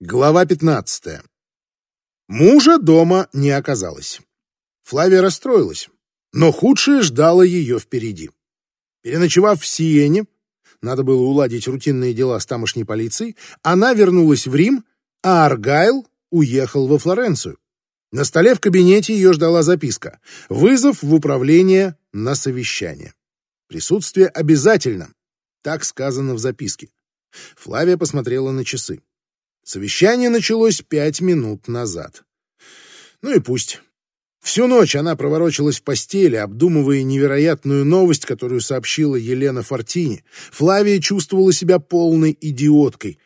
Глава 15. Мужа дома не оказалось. Флавия расстроилась, но худшее ждало ее впереди. Переночевав в Сиене, надо было уладить рутинные дела с тамошней полицией, она вернулась в Рим, а Аргайл уехал во Флоренцию. На столе в кабинете ее ждала записка. Вызов в управление на совещание. Присутствие обязательно. Так сказано в записке. Флавия посмотрела на часы. Совещание началось пять минут назад. Ну и пусть. Всю ночь она проворочилась в постели, обдумывая невероятную новость, которую сообщила Елена Фортини. Флавия чувствовала себя полной идиоткой.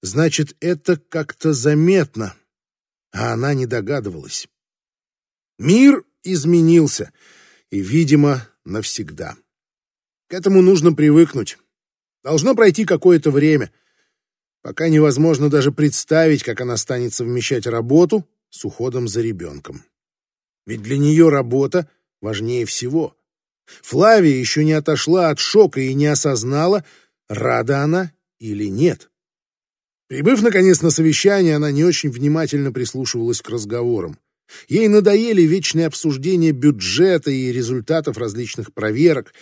Значит, это как-то заметно, а она не догадывалась. Мир изменился, и, видимо, навсегда. К этому нужно привыкнуть. Должно пройти какое-то время — Пока невозможно даже представить, как она станет совмещать работу с уходом за ребенком. Ведь для нее работа важнее всего. Флавия еще не отошла от шока и не осознала, рада она или нет. Прибыв, наконец, на совещание, она не очень внимательно прислушивалась к разговорам. Ей надоели вечные обсуждения бюджета и результатов различных проверок.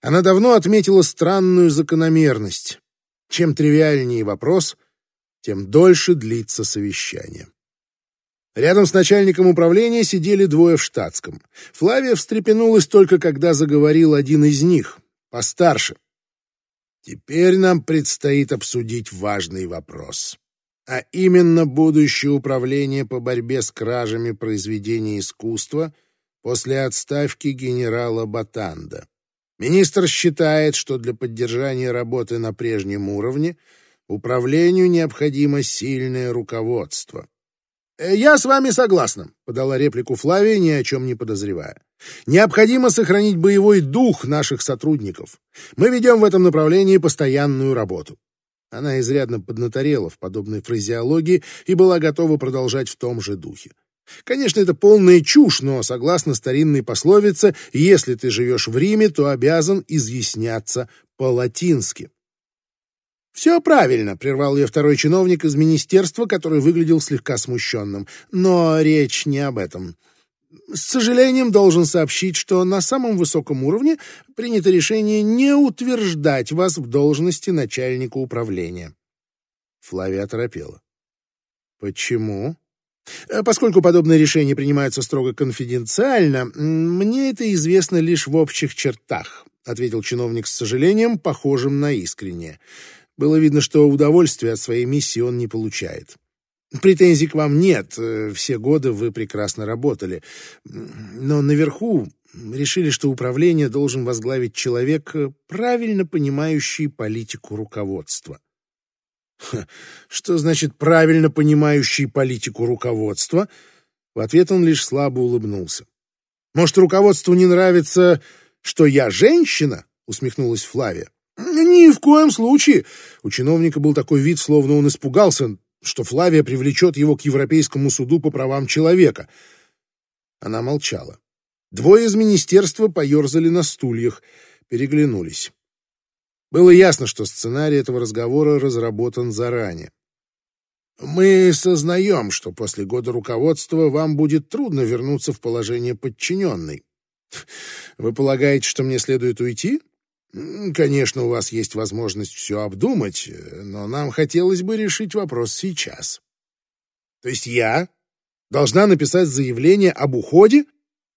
Она давно отметила странную закономерность. Чем тривиальнее вопрос, тем дольше длится совещание. Рядом с начальником управления сидели двое в штатском. Флавия встрепенулась только когда заговорил один из них, постарше. Теперь нам предстоит обсудить важный вопрос, а именно будущее управление по борьбе с кражами произведений искусства после отставки генерала Батанда. Министр считает, что для поддержания работы на прежнем уровне управлению необходимо сильное руководство. «Э, «Я с вами согласна», — подала реплику Флавия, ни о чем не подозревая. «Необходимо сохранить боевой дух наших сотрудников. Мы ведем в этом направлении постоянную работу». Она изрядно поднаторела в подобной фразеологии и была готова продолжать в том же духе. Конечно, это полная чушь, но, согласно старинной пословице, если ты живешь в Риме, то обязан изъясняться по-латински. «Все правильно», — прервал ее второй чиновник из министерства, который выглядел слегка смущенным. «Но речь не об этом. С сожалением должен сообщить, что на самом высоком уровне принято решение не утверждать вас в должности начальника управления». Флавия торопела. «Почему?» Э, поскольку подобные решения принимаются строго конфиденциально, мне это известно лишь в общих чертах, ответил чиновник с сожалением, похожим на искреннее. Было видно, что удовольствия от своей миссии он не получает. Претензий к вам нет, э, все годы вы прекрасно работали. Но наверху решили, что управление должен возглавить человек, э, правильно понимающий политику руководства. Что значит правильно понимающий политику руководства? В ответ он лишь слабо улыбнулся. Может, руководству не нравится, что я женщина? Усмехнулась Флавия. Ни в коем случае. У чиновника был такой вид, словно он испугался, что Флавия привлечет его к Европейскому суду по правам человека. Она молчала. Двое из министерства поерзали на стульях, переглянулись. Было ясно, что сценарий этого разговора разработан заранее. Мы сознаем, что после года руководства вам будет трудно вернуться в положение подчиненной. Вы полагаете, что мне следует уйти? Конечно, у вас есть возможность все обдумать, но нам хотелось бы решить вопрос сейчас. То есть я должна написать заявление об уходе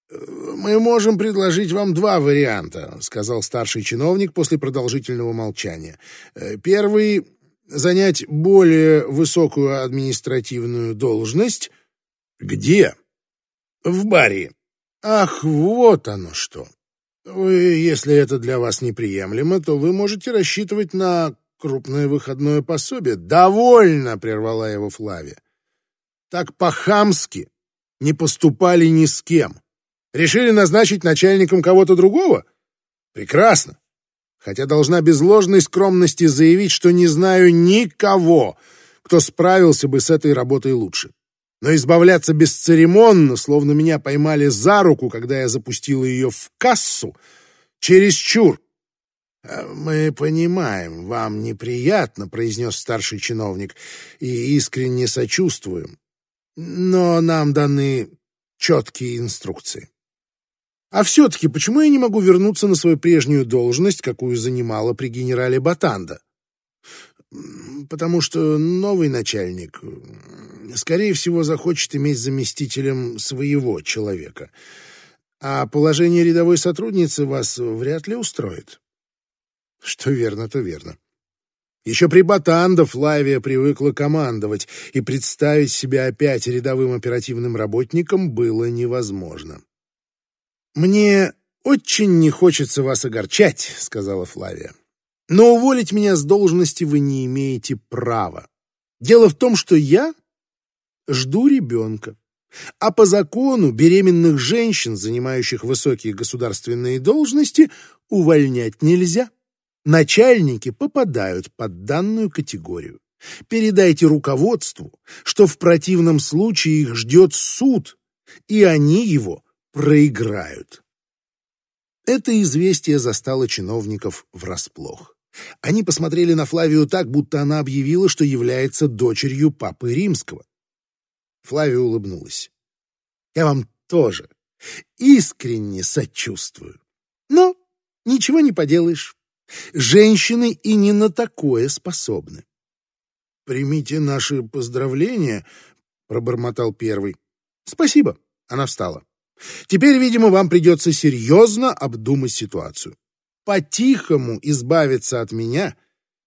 «Мы можем предложить вам два варианта», — сказал старший чиновник после продолжительного молчания. «Э, «Первый — занять более высокую административную должность». «Где?» «В баре». «Ах, вот оно что! Вы, если это для вас неприемлемо, то вы можете рассчитывать на крупное выходное пособие». «Довольно!» — прервала его Флавия. «Так по-хамски не поступали ни с кем». Решили назначить начальником кого-то другого? Прекрасно. Хотя должна без ложной скромности заявить, что не знаю никого, кто справился бы с этой работой лучше. Но избавляться бесцеремонно, словно меня поймали за руку, когда я запустила ее в кассу, чересчур. «Мы понимаем, вам неприятно», — произнес старший чиновник, — «и искренне сочувствуем. Но нам даны четкие инструкции». «А все-таки почему я не могу вернуться на свою прежнюю должность, какую занимала при генерале Батанда?» «Потому что новый начальник, скорее всего, захочет иметь заместителем своего человека, а положение рядовой сотрудницы вас вряд ли устроит». Что верно, то верно. Еще при Батанда Флавия привыкла командовать, и представить себя опять рядовым оперативным работником было невозможно. «Мне очень не хочется вас огорчать», — сказала Флавия. «Но уволить меня с должности вы не имеете права. Дело в том, что я жду ребенка. А по закону беременных женщин, занимающих высокие государственные должности, увольнять нельзя начальники попадают под данную категорию. Передайте руководству, что в противном случае их ждет суд, и они его проиграют. Это известие застало чиновников врасплох. Они посмотрели на Флавию так, будто она объявила, что является дочерью папы римского. Флавия улыбнулась. «Я вам тоже искренне сочувствую. Но ничего не поделаешь. Женщины и не на такое способны. «Примите наши поздравления», — пробормотал первый. «Спасибо», — она встала. «Теперь, видимо, вам придется серьезно обдумать ситуацию. По-тихому избавиться от меня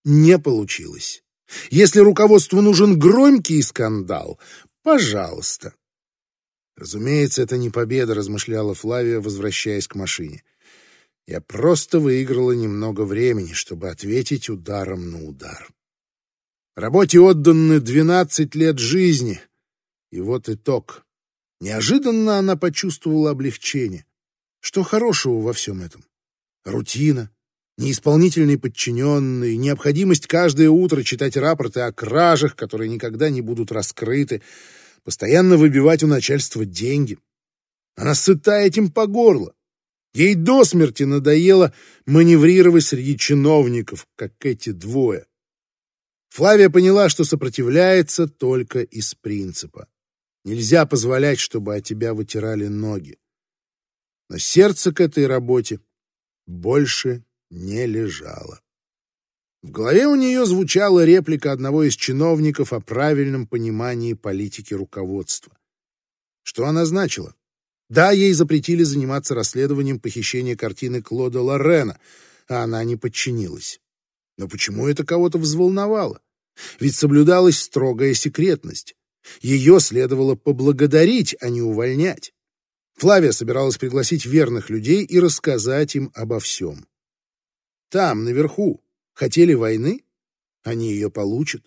не получилось. Если руководству нужен громкий скандал, пожалуйста». Разумеется, это не победа, размышляла Флавия, возвращаясь к машине. Я просто выиграла немного времени, чтобы ответить ударом на удар. Работе отданы двенадцать лет жизни, и вот итог. Неожиданно она почувствовала облегчение. Что хорошего во всем этом? Рутина, неисполнительный подчиненный, необходимость каждое утро читать рапорты о кражах, которые никогда не будут раскрыты, постоянно выбивать у начальства деньги. Она сыта этим по горло. Ей до смерти надоело маневрировать среди чиновников, как эти двое. Флавия поняла, что сопротивляется только из принципа. Нельзя позволять, чтобы от тебя вытирали ноги. Но сердце к этой работе больше не лежало. В голове у нее звучала реплика одного из чиновников о правильном понимании политики руководства. Что она значила? Да, ей запретили заниматься расследованием похищения картины Клода Лорена, а она не подчинилась. Но почему это кого-то взволновало? Ведь соблюдалась строгая секретность. Ее следовало поблагодарить, а не увольнять. Флавия собиралась пригласить верных людей и рассказать им обо всем. Там, наверху, хотели войны? Они ее получат.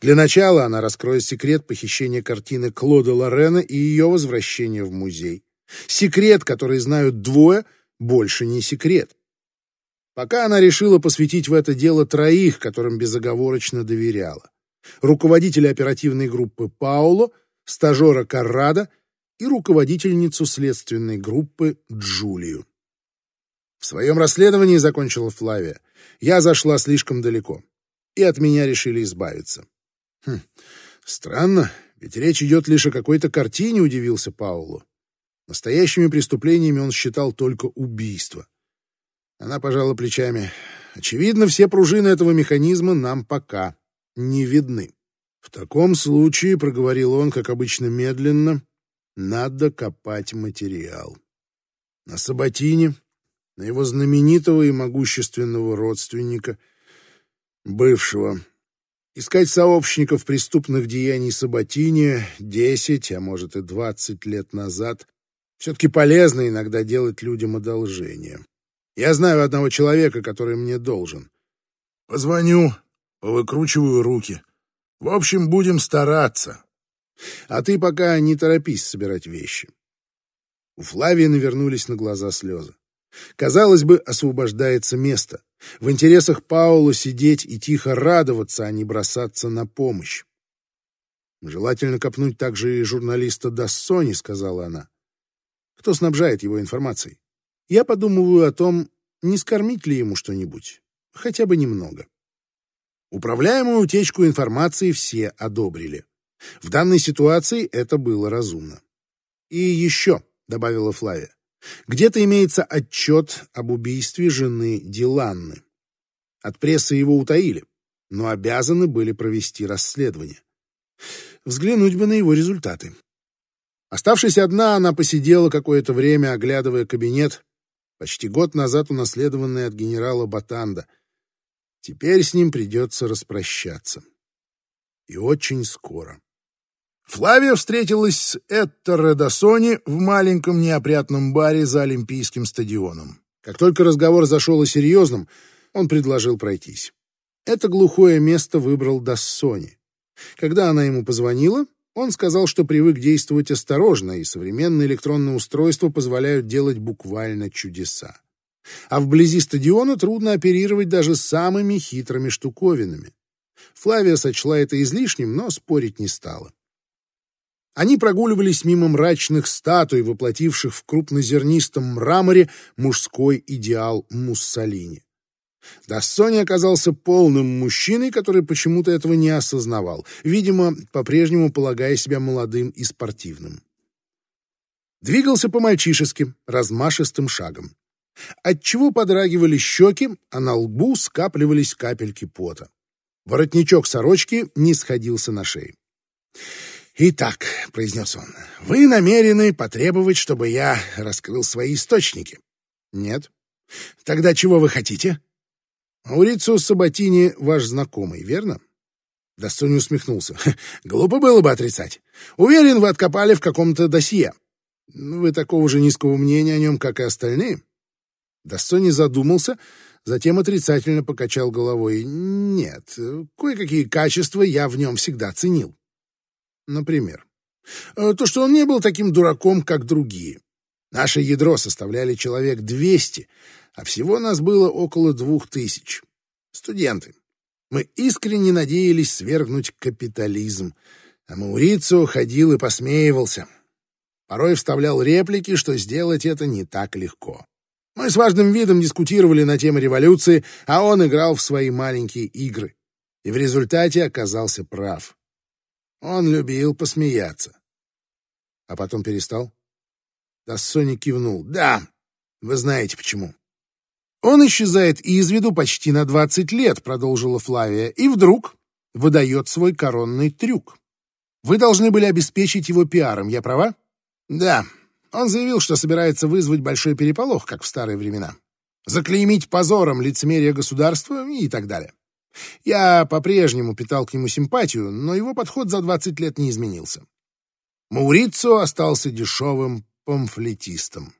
Для начала она раскроет секрет похищения картины Клода Лорена и ее возвращения в музей. Секрет, который знают двое, больше не секрет. Пока она решила посвятить в это дело троих, которым безоговорочно доверяла. Руководителя оперативной группы Пауло, стажера Каррада и руководительницу следственной группы Джулию. В своем расследовании, закончила Флавия, я зашла слишком далеко, и от меня решили избавиться. Хм, странно, ведь речь идет лишь о какой-то картине, удивился Пауло. Настоящими преступлениями он считал только убийство. Она пожала плечами. Очевидно, все пружины этого механизма нам пока не видны. В таком случае, проговорил он, как обычно, медленно, надо копать материал. На Сабатине, на его знаменитого и могущественного родственника, бывшего. Искать сообщников преступных деяний Сабатине десять, а может и двадцать лет назад все-таки полезно иногда делать людям одолжение. Я знаю одного человека, который мне должен. Позвоню, повыкручиваю руки. В общем, будем стараться. А ты пока не торопись собирать вещи. У Флавии навернулись на глаза слезы. Казалось бы, освобождается место. В интересах Паула сидеть и тихо радоваться, а не бросаться на помощь. Желательно копнуть также и журналиста Дассони, сказала она кто снабжает его информацией. Я подумываю о том, не скормить ли ему что-нибудь. хотя бы немного. Управляемую утечку информации все одобрили. В данной ситуации это было разумно. И еще, добавила Флавия, где-то имеется отчет об убийстве жены Диланны. От прессы его утаили, но обязаны были провести расследование. Взглянуть бы на его результаты. Оставшись одна, она посидела какое-то время, оглядывая кабинет, почти год назад унаследованный от генерала Батанда. Теперь с ним придется распрощаться. И очень скоро. Флавия встретилась с Этто Редасони в маленьком неопрятном баре за Олимпийским стадионом. Как только разговор зашел о серьезном, он предложил пройтись. Это глухое место выбрал Дассони. Когда она ему позвонила, он сказал, что привык действовать осторожно, и современные электронные устройства позволяют делать буквально чудеса. А вблизи стадиона трудно оперировать даже самыми хитрыми штуковинами. Флавия сочла это излишним, но спорить не стала. Они прогуливались мимо мрачных статуй, воплотивших в крупнозернистом мраморе мужской идеал Муссолини. Дассони оказался полным мужчиной, который почему-то этого не осознавал, видимо, по-прежнему полагая себя молодым и спортивным. Двигался по-мальчишески, размашистым шагом. Отчего подрагивали щеки, а на лбу скапливались капельки пота. Воротничок сорочки не сходился на шее. «Итак», — произнес он, — «вы намерены потребовать, чтобы я раскрыл свои источники?» «Нет». «Тогда чего вы хотите?» «Маурицио Сабатини ваш знакомый, верно?» Достони усмехнулся. «Глупо было бы отрицать. Уверен, вы откопали в каком-то досье. Вы такого же низкого мнения о нем, как и остальные?» Достони задумался, затем отрицательно покачал головой. «Нет, кое-какие качества я в нем всегда ценил. Например, э, то, что он не был таким дураком, как другие. Наше ядро составляли человек 200, а всего нас было около двух тысяч. Студенты. Мы искренне надеялись свергнуть капитализм, а Маурицио ходил и посмеивался. Порой вставлял реплики, что сделать это не так легко. Мы с важным видом дискутировали на тему революции, а он играл в свои маленькие игры. И в результате оказался прав. Он любил посмеяться. А потом перестал. Тассони кивнул. Да, вы знаете почему. Он исчезает из виду почти на двадцать лет, продолжила Флавия, и вдруг выдает свой коронный трюк. Вы должны были обеспечить его пиаром, я права? Да. Он заявил, что собирается вызвать большой переполох, как в старые времена. Заклеймить позором лицемерие государства и так далее. Я по-прежнему питал к нему симпатию, но его подход за 20 лет не изменился. Маурицо остался дешевым памфлетистом.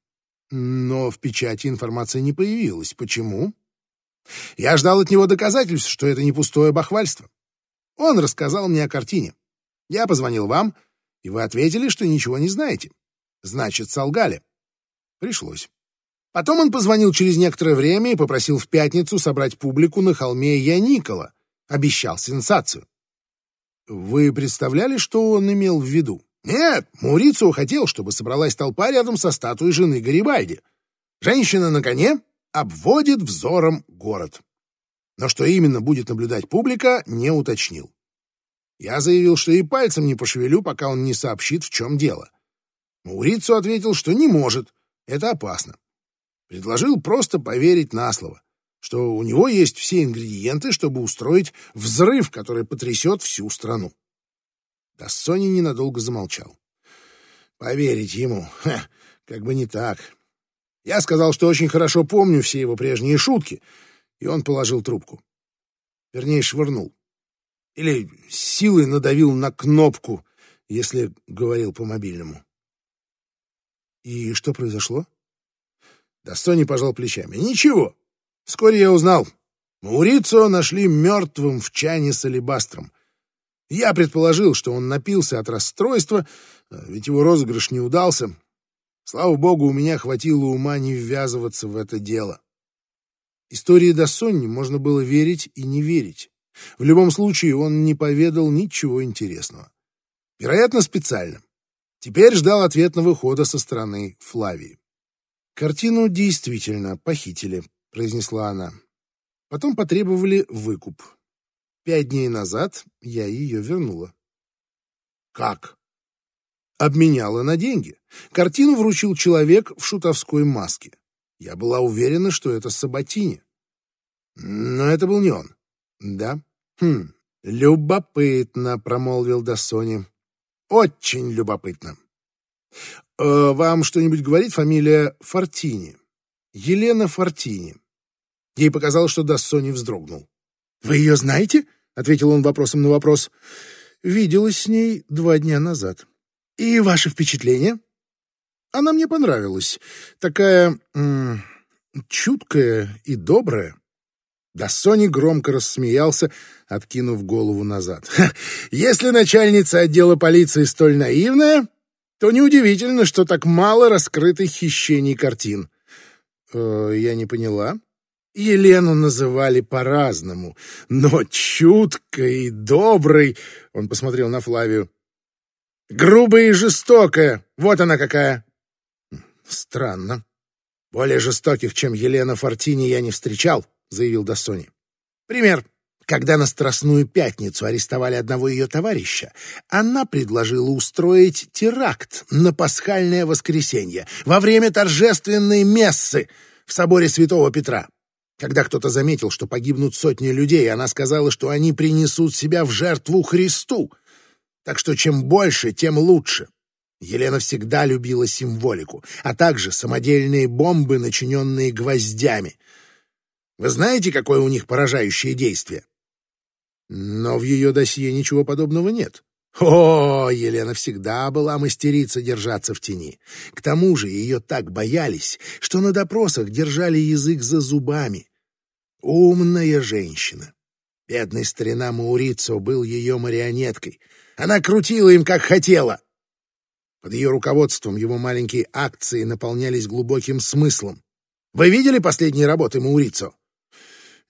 Но в печати информация не появилась. Почему? Я ждал от него доказательств, что это не пустое бахвальство. Он рассказал мне о картине. Я позвонил вам, и вы ответили, что ничего не знаете. Значит, солгали. Пришлось. Потом он позвонил через некоторое время и попросил в пятницу собрать публику на холме Яникола. Обещал сенсацию. Вы представляли, что он имел в виду? Нет, Маурицио хотел, чтобы собралась толпа рядом со статуей жены Гарибальди. Женщина на коне обводит взором город. Но что именно будет наблюдать публика, не уточнил. Я заявил, что и пальцем не пошевелю, пока он не сообщит, в чем дело. Маурицу ответил, что не может, это опасно. Предложил просто поверить на слово, что у него есть все ингредиенты, чтобы устроить взрыв, который потрясет всю страну. Тассони ненадолго замолчал. Поверить ему? Ха, как бы не так. Я сказал, что очень хорошо помню все его прежние шутки, и он положил трубку. Вернее, швырнул. Или силой надавил на кнопку, если говорил по мобильному. И что произошло? Достони пожал плечами. «Ничего. Вскоре я узнал. Маурицо нашли мертвым в чане с алебастром. Я предположил, что он напился от расстройства, ведь его розыгрыш не удался. Слава богу, у меня хватило ума не ввязываться в это дело. Истории Досонни можно было верить и не верить. В любом случае, он не поведал ничего интересного. Вероятно, специально. Теперь ждал ответного хода со стороны Флавии. «Картину действительно похитили», — произнесла она. Потом потребовали выкуп. Пять дней назад я ее вернула. Как? Обменяла на деньги. Картину вручил человек в шутовской маске. Я была уверена, что это Сабатини. Но это был не он. Да? Хм, любопытно, промолвил Дасони. Очень любопытно. Э, вам что-нибудь говорит фамилия Фортини? Елена Фортини. Ей показалось, что Дассони вздрогнул. «Вы ее знаете?» — ответил он вопросом на вопрос. «Виделась с ней два дня назад. И ваше впечатление?» «Она мне понравилась. Такая... -м, чуткая и добрая». Дассони громко рассмеялся, откинув голову назад. «Если начальница отдела полиции столь наивная, то неудивительно, что так мало раскрытых хищений картин». «Э, «Я не поняла», Елену называли по-разному, но чуткой и доброй, он посмотрел на Флавию. Грубая и жестокая, вот она какая. Странно. Более жестоких, чем Елена Фортини, я не встречал, заявил Дассони. Пример. Когда на Страстную Пятницу арестовали одного ее товарища, она предложила устроить теракт на пасхальное воскресенье во время торжественной мессы в соборе Святого Петра. Когда кто-то заметил, что погибнут сотни людей, она сказала, что они принесут себя в жертву Христу. Так что чем больше, тем лучше. Елена всегда любила символику, а также самодельные бомбы, начиненные гвоздями. Вы знаете, какое у них поражающее действие? Но в ее досье ничего подобного нет. О, Елена всегда была мастерица держаться в тени. К тому же ее так боялись, что на допросах держали язык за зубами. Умная женщина. Бедный старина Маурицо был ее марионеткой. Она крутила им, как хотела. Под ее руководством его маленькие акции наполнялись глубоким смыслом. Вы видели последние работы Маурицо?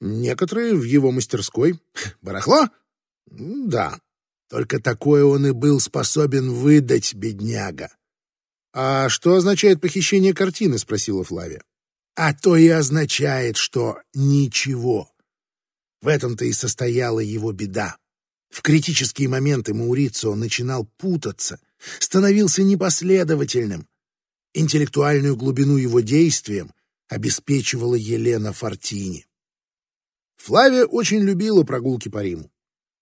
Некоторые в его мастерской. Барахло? Да. Только такое он и был способен выдать, бедняга. «А что означает похищение картины?» — спросила Флавия а то и означает, что ничего. В этом-то и состояла его беда. В критические моменты Маурицио начинал путаться, становился непоследовательным. Интеллектуальную глубину его действиям обеспечивала Елена Фортини. Флавия очень любила прогулки по Риму.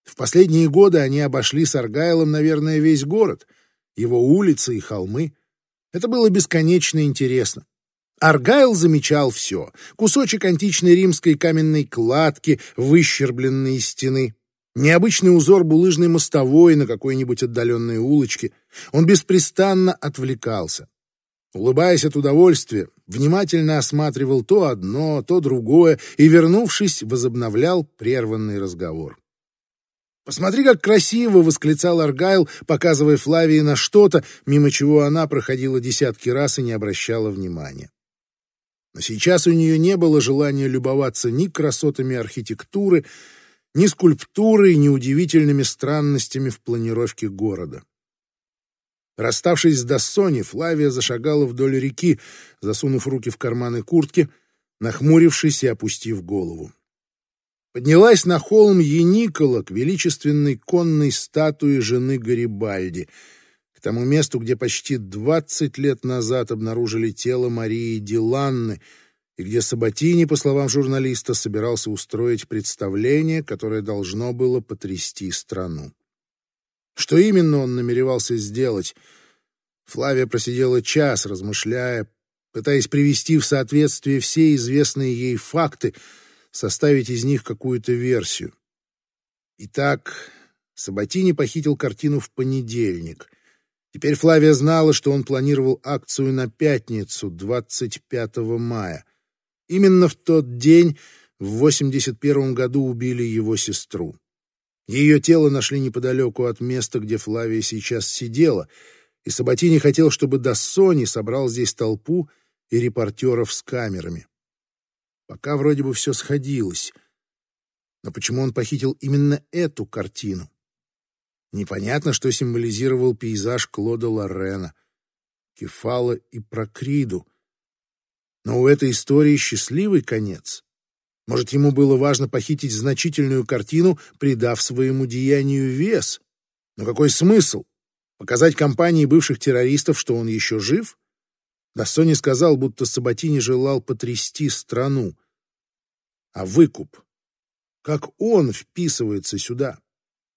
В последние годы они обошли с Аргайлом, наверное, весь город, его улицы и холмы. Это было бесконечно интересно. Аргайл замечал все. Кусочек античной римской каменной кладки, выщербленные стены, необычный узор булыжной мостовой на какой-нибудь отдаленной улочке. Он беспрестанно отвлекался. Улыбаясь от удовольствия, внимательно осматривал то одно, то другое и, вернувшись, возобновлял прерванный разговор. «Посмотри, как красиво!» — восклицал Аргайл, показывая Флавии на что-то, мимо чего она проходила десятки раз и не обращала внимания. Но сейчас у нее не было желания любоваться ни красотами архитектуры, ни скульптурой, ни удивительными странностями в планировке города. Расставшись с Дассони, Флавия зашагала вдоль реки, засунув руки в карманы куртки, нахмурившись и опустив голову. Поднялась на холм Еникола к величественной конной статуе жены Гарибальди — к тому месту, где почти двадцать лет назад обнаружили тело Марии Диланны, и где Сабатини, по словам журналиста, собирался устроить представление, которое должно было потрясти страну. Что именно он намеревался сделать? Флавия просидела час, размышляя, пытаясь привести в соответствие все известные ей факты, составить из них какую-то версию. Итак, Сабатини похитил картину в понедельник. Теперь Флавия знала, что он планировал акцию на пятницу, 25 мая. Именно в тот день, в 81 году, убили его сестру. Ее тело нашли неподалеку от места, где Флавия сейчас сидела, и Сабатини хотел, чтобы Дассони собрал здесь толпу и репортеров с камерами. Пока вроде бы все сходилось. Но почему он похитил именно эту картину? Непонятно, что символизировал пейзаж Клода Лорена, Кефала и Прокриду. Но у этой истории счастливый конец. Может, ему было важно похитить значительную картину, придав своему деянию вес? Но какой смысл? Показать компании бывших террористов, что он еще жив? Дассони сказал, будто Сабатини желал потрясти страну. А выкуп? Как он вписывается сюда?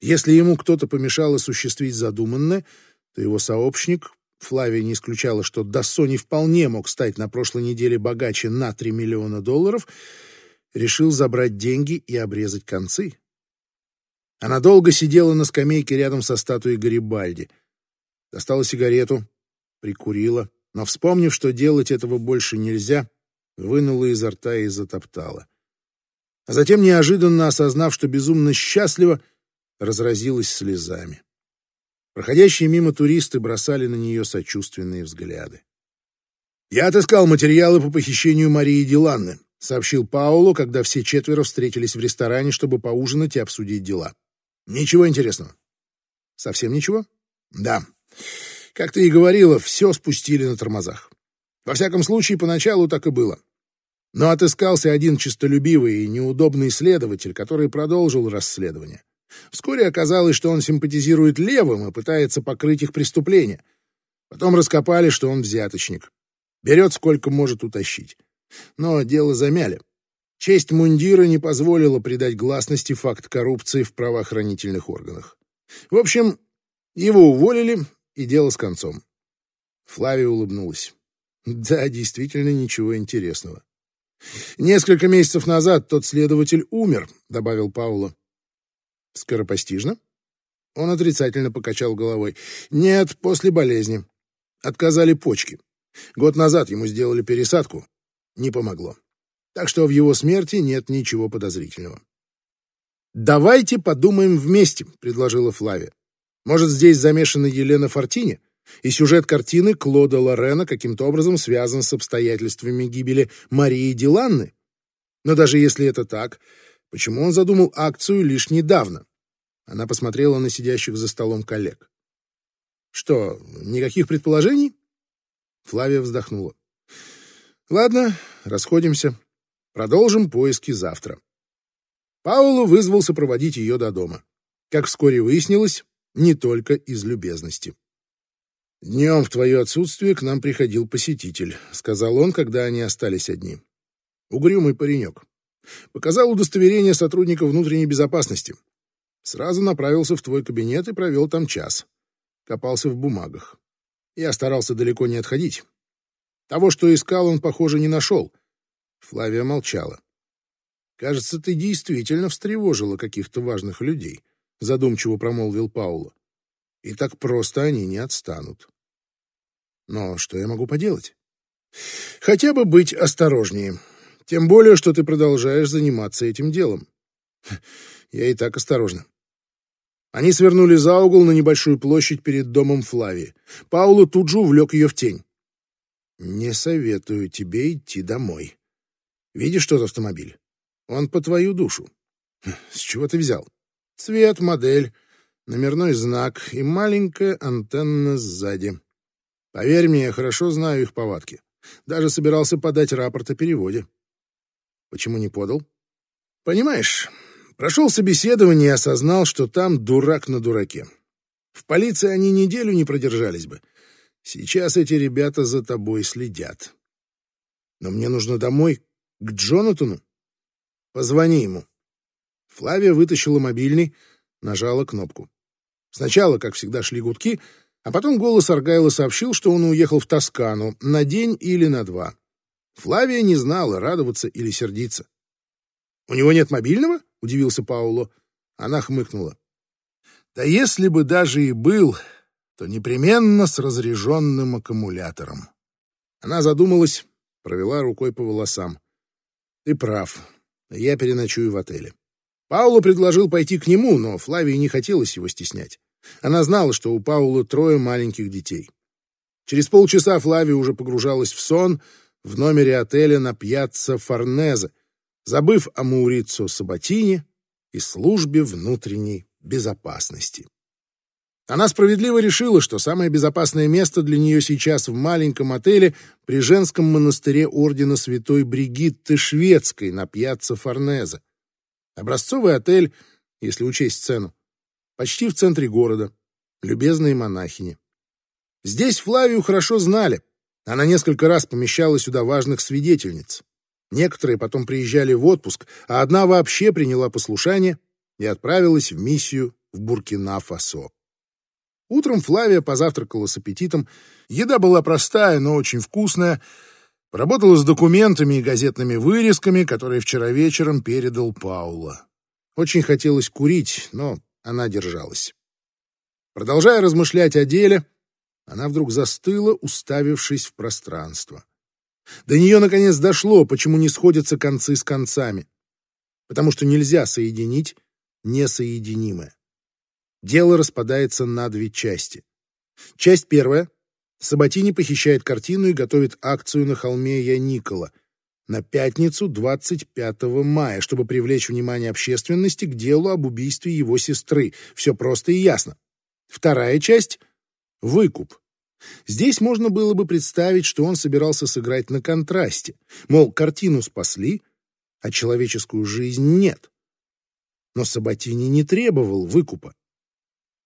Если ему кто-то помешал осуществить задуманное, то его сообщник, Флавия не исключала, что Дассони вполне мог стать на прошлой неделе богаче на 3 миллиона долларов — решил забрать деньги и обрезать концы. Она долго сидела на скамейке рядом со статуей Гарибальди. Достала сигарету, прикурила, но, вспомнив, что делать этого больше нельзя, вынула изо рта и затоптала. А затем, неожиданно осознав, что безумно счастлива, разразилась слезами. Проходящие мимо туристы бросали на нее сочувственные взгляды. «Я отыскал материалы по похищению Марии Диланны», сообщил Паулу, когда все четверо встретились в ресторане, чтобы поужинать и обсудить дела. Ничего интересного. Совсем ничего? Да. Как ты и говорила, все спустили на тормозах. Во всяком случае, поначалу так и было. Но отыскался один честолюбивый и неудобный следователь, который продолжил расследование. Вскоре оказалось, что он симпатизирует левым и пытается покрыть их преступления. Потом раскопали, что он взяточник. Берет сколько может утащить. Но дело замяли. Честь мундира не позволила придать гласности факт коррупции в правоохранительных органах. В общем, его уволили, и дело с концом. Флавия улыбнулась. Да, действительно, ничего интересного. Несколько месяцев назад тот следователь умер, добавил Паула. Скоропостижно? Он отрицательно покачал головой. Нет, после болезни. Отказали почки. Год назад ему сделали пересадку, не помогло. Так что в его смерти нет ничего подозрительного. «Давайте подумаем вместе», — предложила Флавия. «Может, здесь замешана Елена Фортини, и сюжет картины Клода Лорена каким-то образом связан с обстоятельствами гибели Марии Диланны? Но даже если это так, почему он задумал акцию лишь недавно?» Она посмотрела на сидящих за столом коллег. «Что, никаких предположений?» Флавия вздохнула. Ладно, расходимся. Продолжим поиски завтра. Пауло вызвался проводить ее до дома. Как вскоре выяснилось, не только из любезности. «Днем в твое отсутствие к нам приходил посетитель», — сказал он, когда они остались одни. «Угрюмый паренек. Показал удостоверение сотрудника внутренней безопасности. Сразу направился в твой кабинет и провел там час. Копался в бумагах. Я старался далеко не отходить. Того, что искал, он, похоже, не нашел. Флавия молчала. «Кажется, ты действительно встревожила каких-то важных людей», — задумчиво промолвил Паула. «И так просто они не отстанут». «Но что я могу поделать?» «Хотя бы быть осторожнее. Тем более, что ты продолжаешь заниматься этим делом». «Я и так осторожно». Они свернули за угол на небольшую площадь перед домом Флавии. Паула тут же увлек ее в тень. Не советую тебе идти домой. Видишь тот автомобиль? Он по твою душу. С чего ты взял? Цвет, модель, номерной знак и маленькая антенна сзади. Поверь мне, я хорошо знаю их повадки. Даже собирался подать рапорт о переводе. Почему не подал? Понимаешь, прошел собеседование и осознал, что там дурак на дураке. В полиции они неделю не продержались бы. Сейчас эти ребята за тобой следят. Но мне нужно домой, к Джонатану. Позвони ему. Флавия вытащила мобильный, нажала кнопку. Сначала, как всегда, шли гудки, а потом голос Аргайла сообщил, что он уехал в Тоскану на день или на два. Флавия не знала, радоваться или сердиться. «У него нет мобильного?» — удивился Пауло. Она хмыкнула. «Да если бы даже и был, то непременно с разряженным аккумулятором. Она задумалась, провела рукой по волосам. Ты прав, я переночую в отеле. Пауло предложил пойти к нему, но Флавии не хотелось его стеснять. Она знала, что у Паула трое маленьких детей. Через полчаса Флавия уже погружалась в сон в номере отеля на пьяцца Форнезе, забыв о Маурицо Сабатине и службе внутренней безопасности. Она справедливо решила, что самое безопасное место для нее сейчас в маленьком отеле при женском монастыре ордена святой Бригитты Шведской на пьяцца Форнезе. Образцовый отель, если учесть цену, почти в центре города, любезные монахини. Здесь Флавию хорошо знали. Она несколько раз помещала сюда важных свидетельниц. Некоторые потом приезжали в отпуск, а одна вообще приняла послушание и отправилась в миссию в Буркина-Фасо. Утром Флавия позавтракала с аппетитом. Еда была простая, но очень вкусная. Поработала с документами и газетными вырезками, которые вчера вечером передал Паула. Очень хотелось курить, но она держалась. Продолжая размышлять о деле, она вдруг застыла, уставившись в пространство. До нее наконец дошло, почему не сходятся концы с концами. Потому что нельзя соединить несоединимое. Дело распадается на две части. Часть первая. Сабатини похищает картину и готовит акцию на холме Яникола на пятницу 25 мая, чтобы привлечь внимание общественности к делу об убийстве его сестры. Все просто и ясно. Вторая часть — выкуп. Здесь можно было бы представить, что он собирался сыграть на контрасте. Мол, картину спасли, а человеческую жизнь нет. Но Сабатини не требовал выкупа.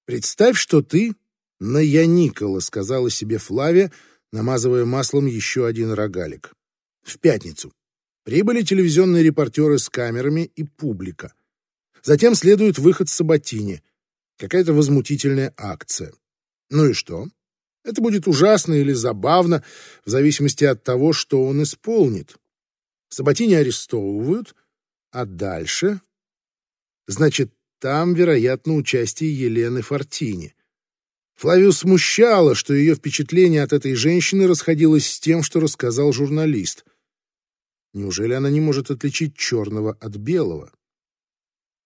«Представь, что ты на Яникола», — сказала себе Флавия, намазывая маслом еще один рогалик. В пятницу. Прибыли телевизионные репортеры с камерами и публика. Затем следует выход Сабатини. Какая-то возмутительная акция. Ну и что? Это будет ужасно или забавно, в зависимости от того, что он исполнит. Сабатини арестовывают, а дальше... Значит, там, вероятно, участие Елены Фортини. Флавию смущало, что ее впечатление от этой женщины расходилось с тем, что рассказал журналист. Неужели она не может отличить черного от белого?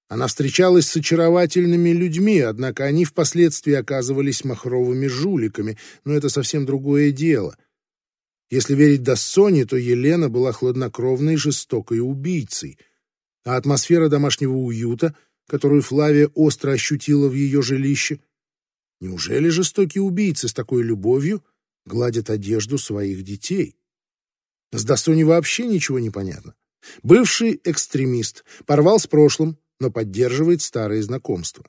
Она встречалась с очаровательными людьми, однако они впоследствии оказывались махровыми жуликами, но это совсем другое дело. Если верить Дассоне, то Елена была хладнокровной жестокой убийцей, а атмосфера домашнего уюта — которую Флавия остро ощутила в ее жилище. Неужели жестокие убийцы с такой любовью гладят одежду своих детей? С Дасони вообще ничего не понятно. Бывший экстремист, порвал с прошлым, но поддерживает старые знакомства.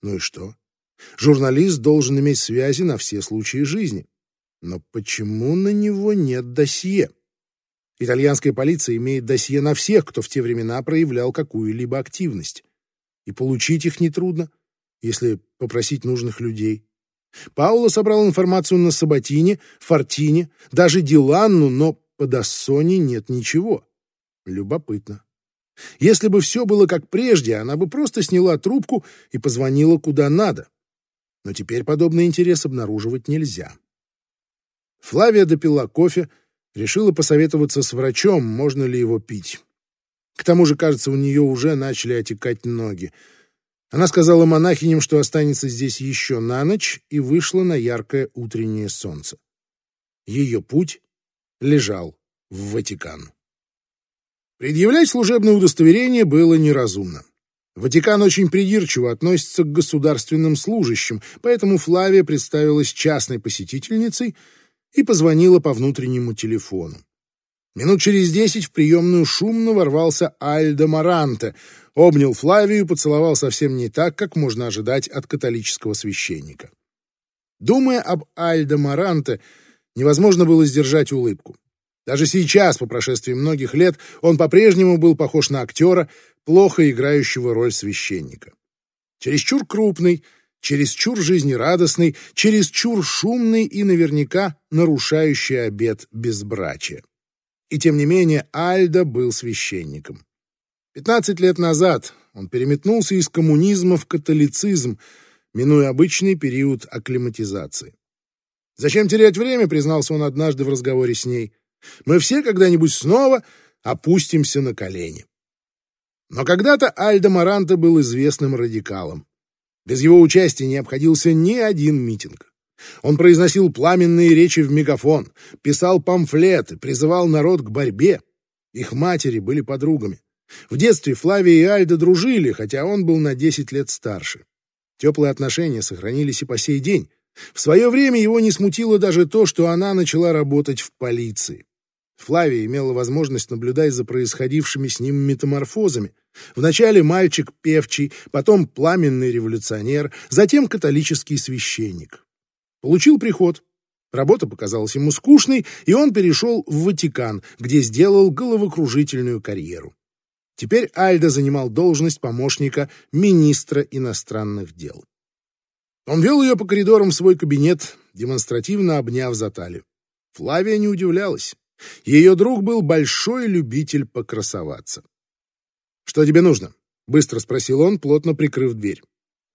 Ну и что? Журналист должен иметь связи на все случаи жизни. Но почему на него нет досье? Итальянская полиция имеет досье на всех, кто в те времена проявлял какую-либо активность и получить их нетрудно, если попросить нужных людей. Пауло собрал информацию на Сабатине, Фортине, даже Диланну, но по Дассоне нет ничего. Любопытно. Если бы все было как прежде, она бы просто сняла трубку и позвонила куда надо. Но теперь подобный интерес обнаруживать нельзя. Флавия допила кофе, решила посоветоваться с врачом, можно ли его пить. К тому же, кажется, у нее уже начали отекать ноги. Она сказала монахиням, что останется здесь еще на ночь, и вышла на яркое утреннее солнце. Ее путь лежал в Ватикан. Предъявлять служебное удостоверение было неразумно. Ватикан очень придирчиво относится к государственным служащим, поэтому Флавия представилась частной посетительницей и позвонила по внутреннему телефону. Минут через десять в приемную шумно ворвался Альдо Маранте, обнял Флавию и поцеловал совсем не так, как можно ожидать от католического священника. Думая об Альдо Маранте, невозможно было сдержать улыбку. Даже сейчас, по прошествии многих лет, он по-прежнему был похож на актера, плохо играющего роль священника. Чересчур крупный, чересчур жизнерадостный, чересчур шумный и наверняка нарушающий обет безбрачия. И тем не менее Альдо был священником. Пятнадцать лет назад он переметнулся из коммунизма в католицизм, минуя обычный период акклиматизации. «Зачем терять время?» — признался он однажды в разговоре с ней. «Мы все когда-нибудь снова опустимся на колени». Но когда-то Альдо Маранта был известным радикалом. Без его участия не обходился ни один митинг. Он произносил пламенные речи в мегафон, писал памфлеты, призывал народ к борьбе. Их матери были подругами. В детстве Флавия и Альда дружили, хотя он был на 10 лет старше. Теплые отношения сохранились и по сей день. В свое время его не смутило даже то, что она начала работать в полиции. Флавия имела возможность наблюдать за происходившими с ним метаморфозами. Вначале мальчик певчий, потом пламенный революционер, затем католический священник. Получил приход. Работа показалась ему скучной, и он перешел в Ватикан, где сделал головокружительную карьеру. Теперь Альдо занимал должность помощника министра иностранных дел. Он вел ее по коридорам в свой кабинет, демонстративно обняв за талию. Флавия не удивлялась. Ее друг был большой любитель покрасоваться. «Что тебе нужно?» — быстро спросил он, плотно прикрыв дверь.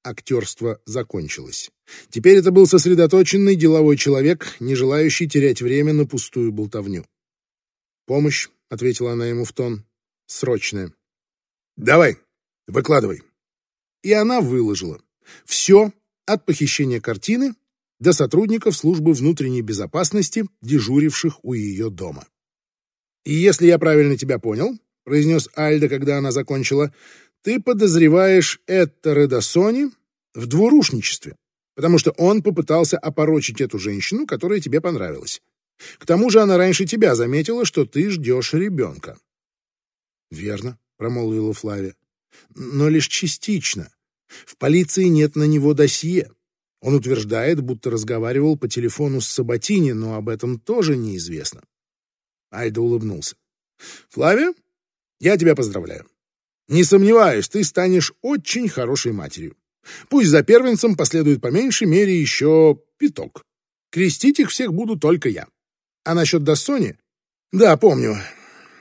Актерство закончилось. Теперь это был сосредоточенный деловой человек, не желающий терять время на пустую болтовню. «Помощь», — ответила она ему в тон, — «срочная». «Давай, выкладывай». И она выложила. Все от похищения картины до сотрудников службы внутренней безопасности, дежуривших у ее дома. «И если я правильно тебя понял», — произнес Альда, когда она закончила, «ты подозреваешь Этта Редасони в двурушничестве, потому что он попытался опорочить эту женщину, которая тебе понравилась. К тому же она раньше тебя заметила, что ты ждешь ребенка». «Верно», — промолвила Флавия, — «но лишь частично. В полиции нет на него досье. Он утверждает, будто разговаривал по телефону с Сабатини, но об этом тоже неизвестно. Альдо улыбнулся. «Флавия, я тебя поздравляю. Не сомневаюсь, ты станешь очень хорошей матерью. Пусть за первенцем последует по меньшей мере еще пяток. Крестить их всех буду только я. А насчет Дассони? Да, помню.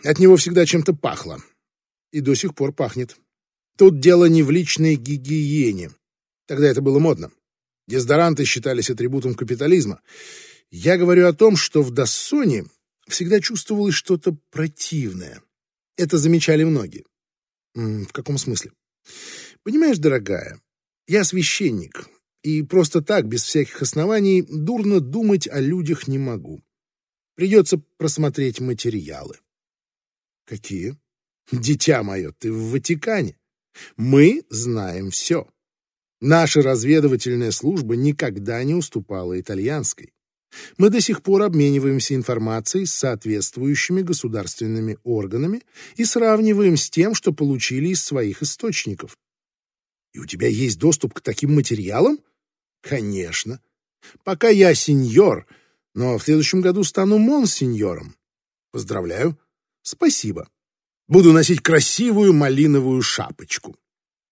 От него всегда чем-то пахло. И до сих пор пахнет. Тут дело не в личной гигиене. Тогда это было модно. Дезодоранты считались атрибутом капитализма. Я говорю о том, что в Дассоне всегда чувствовалось что-то противное. Это замечали многие. В каком смысле? Понимаешь, дорогая, я священник, и просто так, без всяких оснований, дурно думать о людях не могу. Придется просмотреть материалы. Какие? Дитя мое, ты в Ватикане. Мы знаем все. Наша разведывательная служба никогда не уступала итальянской. Мы до сих пор обмениваемся информацией с соответствующими государственными органами и сравниваем с тем, что получили из своих источников. И у тебя есть доступ к таким материалам? Конечно. Пока я сеньор, но в следующем году стану монсеньором. Поздравляю. Спасибо. Буду носить красивую малиновую шапочку.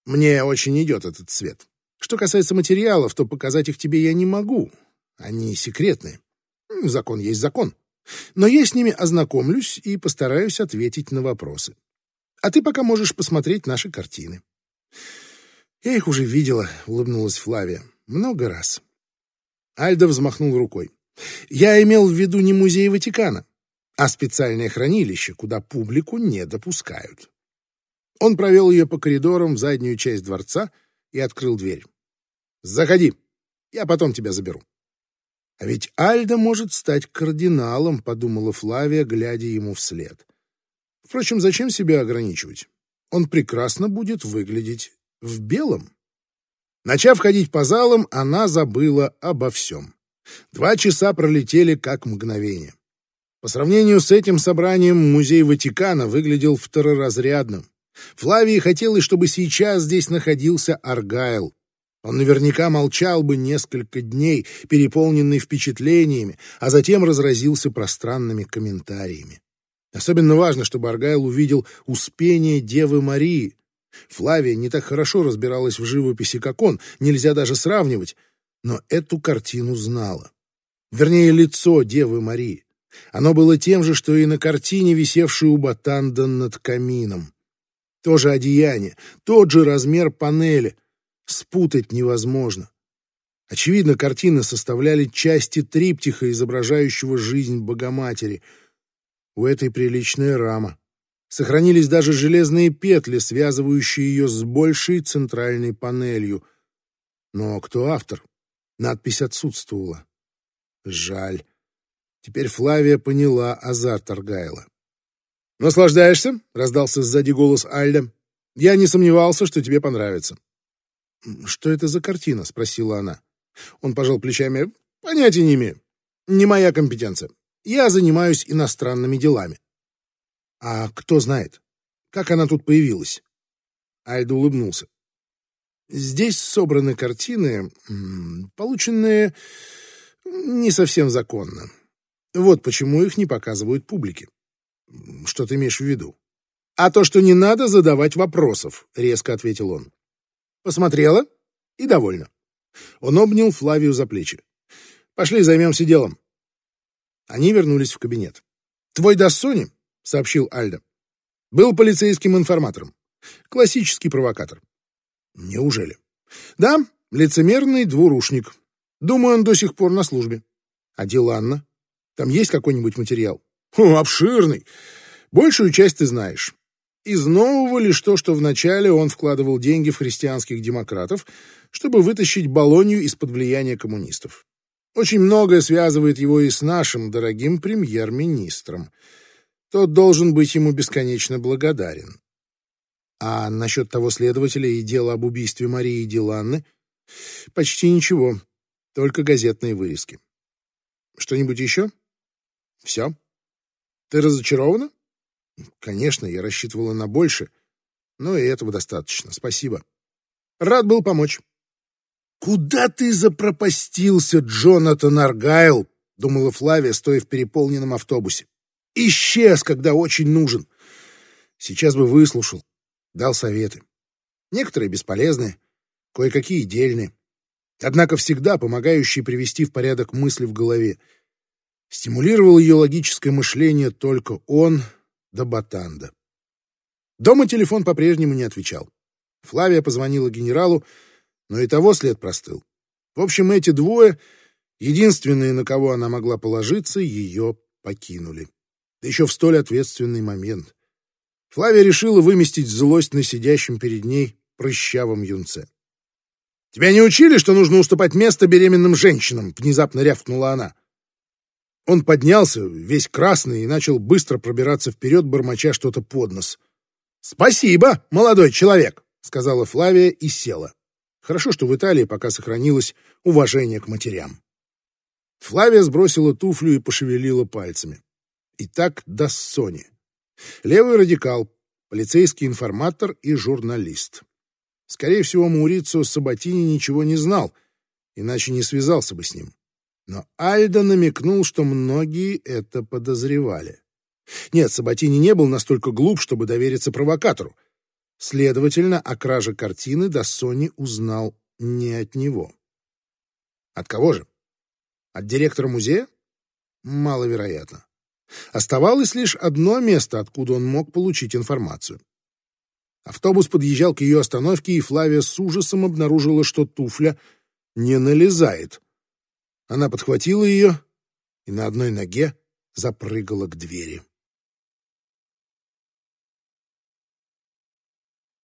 Мне очень идет этот цвет. Что касается материалов, то показать их тебе я не могу. Они секретны. Закон есть закон. Но я с ними ознакомлюсь и постараюсь ответить на вопросы. А ты пока можешь посмотреть наши картины. Я их уже видела, улыбнулась Флавия. Много раз. Альдо взмахнул рукой. Я имел в виду не музей Ватикана, а специальное хранилище, куда публику не допускают. Он провел ее по коридорам в заднюю часть дворца и открыл дверь. Заходи, я потом тебя заберу. А ведь Альда может стать кардиналом, подумала Флавия, глядя ему вслед. Впрочем, зачем себя ограничивать? Он прекрасно будет выглядеть в белом. Начав ходить по залам, она забыла обо всем. Два часа пролетели как мгновение. По сравнению с этим собранием музей Ватикана выглядел второразрядным. Флавии хотелось, чтобы сейчас здесь находился Аргайл. Он наверняка молчал бы несколько дней, переполненный впечатлениями, а затем разразился пространными комментариями. Особенно важно, чтобы Аргайл увидел успение Девы Марии. Флавия не так хорошо разбиралась в живописи, как он, нельзя даже сравнивать, но эту картину знала. Вернее, лицо Девы Марии. Оно было тем же, что и на картине, висевшей у Батанда над камином. То же одеяние, тот же размер панели — спутать невозможно. Очевидно, картины составляли части триптиха, изображающего жизнь Богоматери. У этой приличная рама. Сохранились даже железные петли, связывающие ее с большей центральной панелью. Но кто автор? Надпись отсутствовала. Жаль. Теперь Флавия поняла азарт Аргайла. «Наслаждаешься?» — раздался сзади голос Альда. «Я не сомневался, что тебе понравится. «Что это за картина?» — спросила она. Он пожал плечами. «Понятия не имею. Не моя компетенция. Я занимаюсь иностранными делами». «А кто знает, как она тут появилась?» Альда улыбнулся. «Здесь собраны картины, полученные не совсем законно. Вот почему их не показывают публике. Что ты имеешь в виду? А то, что не надо задавать вопросов, резко ответил он. Посмотрела и довольна. Он обнял Флавию за плечи. Пошли займемся делом. Они вернулись в кабинет. Твой Дассони, сообщил Альда, был полицейским информатором. Классический провокатор. Неужели? Да, лицемерный двурушник. Думаю, он до сих пор на службе. А Диланна? Там есть какой-нибудь материал? Обширный. Большую часть ты знаешь. Из нового лишь то, что вначале он вкладывал деньги в христианских демократов, чтобы вытащить Болонию из-под влияния коммунистов. Очень многое связывает его и с нашим дорогим премьер-министром. Тот должен быть ему бесконечно благодарен. А насчет того следователя и дела об убийстве Марии Диланны почти ничего, только газетные вырезки. Что-нибудь еще? Все? Ты разочарована? Конечно, я рассчитывала на больше, но и этого достаточно. Спасибо. Рад был помочь. Куда ты запропастился, Джонатан Аргайл? Думала Флавия, стоя в переполненном автобусе. Исчез, когда очень нужен. Сейчас бы выслушал, дал советы. Некоторые бесполезные, кое-какие дельные. Однако всегда помогающие привести в порядок мысли в голове — Стимулировал ее логическое мышление только он да Батанда. Дома телефон по-прежнему не отвечал. Флавия позвонила генералу, но и того след простыл. В общем, эти двое, единственные, на кого она могла положиться, ее покинули. Да еще в столь ответственный момент. Флавия решила выместить злость на сидящем перед ней прыщавом юнце. «Тебя не учили, что нужно уступать место беременным женщинам?» — внезапно рявкнула она. Он поднялся, весь красный, и начал быстро пробираться вперед, бормоча что-то под нос. «Спасибо, молодой человек!» — сказала Флавия и села. Хорошо, что в Италии пока сохранилось уважение к матерям. Флавия сбросила туфлю и пошевелила пальцами. Итак, до Сони. Левый радикал, полицейский информатор и журналист. Скорее всего, Маурицио Сабатини ничего не знал, иначе не связался бы с ним. Но Альдо намекнул, что многие это подозревали. Нет, Сабатини не был настолько глуп, чтобы довериться провокатору. Следовательно, о краже картины Дассони узнал не от него. От кого же? От директора музея? Маловероятно. Оставалось лишь одно место, откуда он мог получить информацию. Автобус подъезжал к ее остановке, и Флавия с ужасом обнаружила, что туфля не налезает. Она подхватила ее и на одной ноге запрыгала к двери.